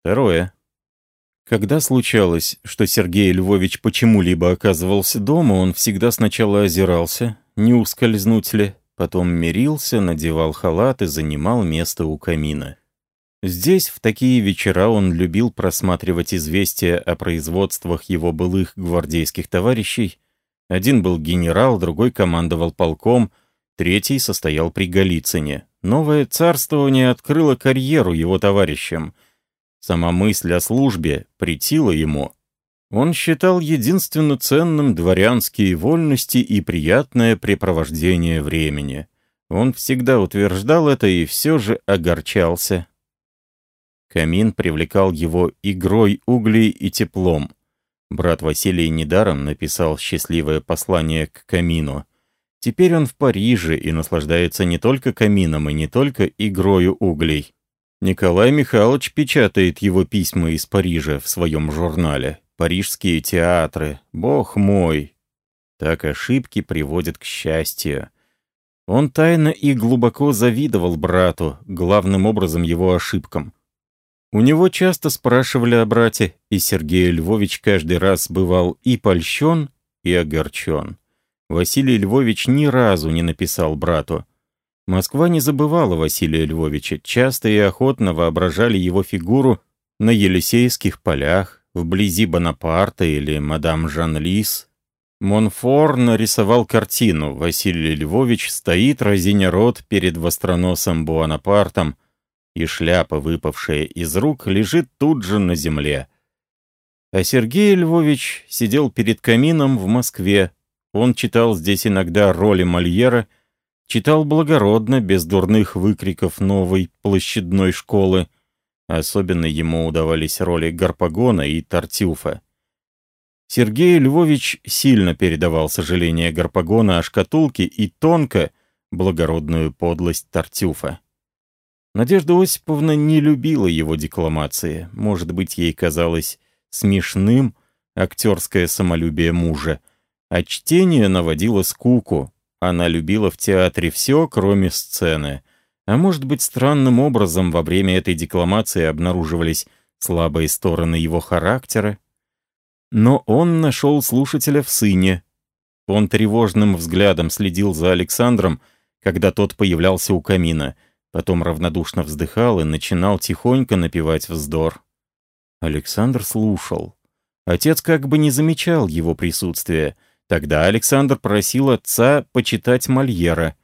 Второе. Когда случалось, что Сергей Львович почему-либо оказывался дома, он всегда сначала озирался, не ускользнуть ли, потом мирился, надевал халат и занимал место у камина. Здесь в такие вечера он любил просматривать известия о производствах его былых гвардейских товарищей. Один был генерал, другой командовал полком, третий состоял при Голицыне. Новое царствование открыло карьеру его товарищам. Сама мысль о службе притила ему. Он считал единственно ценным дворянские вольности и приятное препровождение времени. Он всегда утверждал это и все же огорчался, Камин привлекал его игрой углей и теплом. Брат Василий недаром написал счастливое послание к камину. Теперь он в Париже и наслаждается не только камином и не только игрою углей. Николай Михайлович печатает его письма из Парижа в своем журнале. «Парижские театры. Бог мой!» Так ошибки приводят к счастью. Он тайно и глубоко завидовал брату, главным образом его ошибкам. У него часто спрашивали о брате, и Сергей Львович каждый раз бывал и польщен, и огорчен. Василий Львович ни разу не написал брату. Москва не забывала Василия Львовича, часто и охотно воображали его фигуру на Елисейских полях, вблизи Бонапарта или мадам Жан-Лис. Монфор нарисовал картину. Василий Львович стоит, разиня рот перед востроносом Буанапартом, и шляпа, выпавшая из рук, лежит тут же на земле. А Сергей Львович сидел перед камином в Москве. Он читал здесь иногда роли Мольера, читал благородно, без дурных выкриков новой площадной школы. Особенно ему удавались роли Гарпагона и Тартюфа. Сергей Львович сильно передавал сожаление Гарпагона о шкатулке и тонко благородную подлость Тартюфа. Надежда Осиповна не любила его декламации. Может быть, ей казалось смешным актерское самолюбие мужа, а чтение наводило скуку. Она любила в театре все, кроме сцены. А может быть, странным образом во время этой декламации обнаруживались слабые стороны его характера. Но он нашел слушателя в сыне. Он тревожным взглядом следил за Александром, когда тот появлялся у камина — Потом равнодушно вздыхал и начинал тихонько напевать вздор. Александр слушал. Отец как бы не замечал его присутствия. Тогда Александр просил отца почитать Мольера.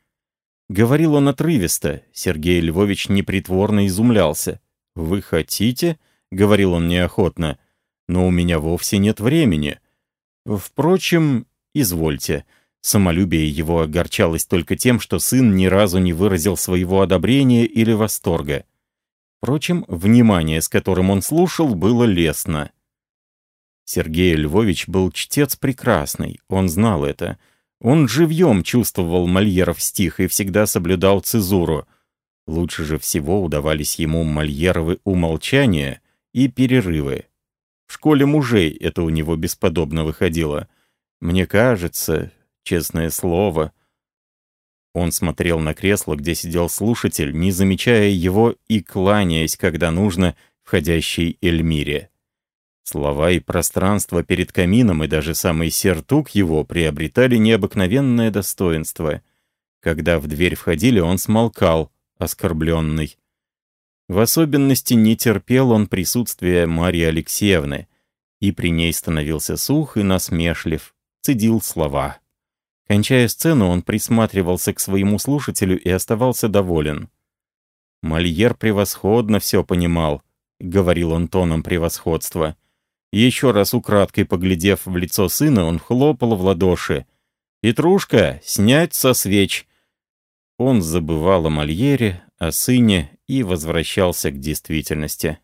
Говорил он отрывисто, Сергей Львович непритворно изумлялся. «Вы хотите?» — говорил он неохотно. «Но у меня вовсе нет времени. Впрочем, извольте». Самолюбие его огорчалось только тем, что сын ни разу не выразил своего одобрения или восторга. Впрочем, внимание, с которым он слушал, было лестно. Сергей Львович был чтец прекрасный, он знал это. Он живьем чувствовал Мольеров стих и всегда соблюдал цезуру. Лучше же всего удавались ему Мольеровы умолчания и перерывы. В школе мужей это у него бесподобно выходило. Мне кажется, честное слово». Он смотрел на кресло, где сидел слушатель, не замечая его и кланяясь, когда нужно, входящей Эльмире. Слова и пространство перед камином и даже самый сертук его приобретали необыкновенное достоинство. Когда в дверь входили, он смолкал, оскорбленный. В особенности не терпел он присутствия Марьи Алексеевны, и при ней становился сух и насмешлив, цедил слова. Кончая сцену, он присматривался к своему слушателю и оставался доволен. «Мольер превосходно все понимал», — говорил он тоном превосходства. Еще раз украдкой поглядев в лицо сына, он хлопал в ладоши. «Петрушка, снять со свеч!» Он забывал о Мольере, о сыне и возвращался к действительности.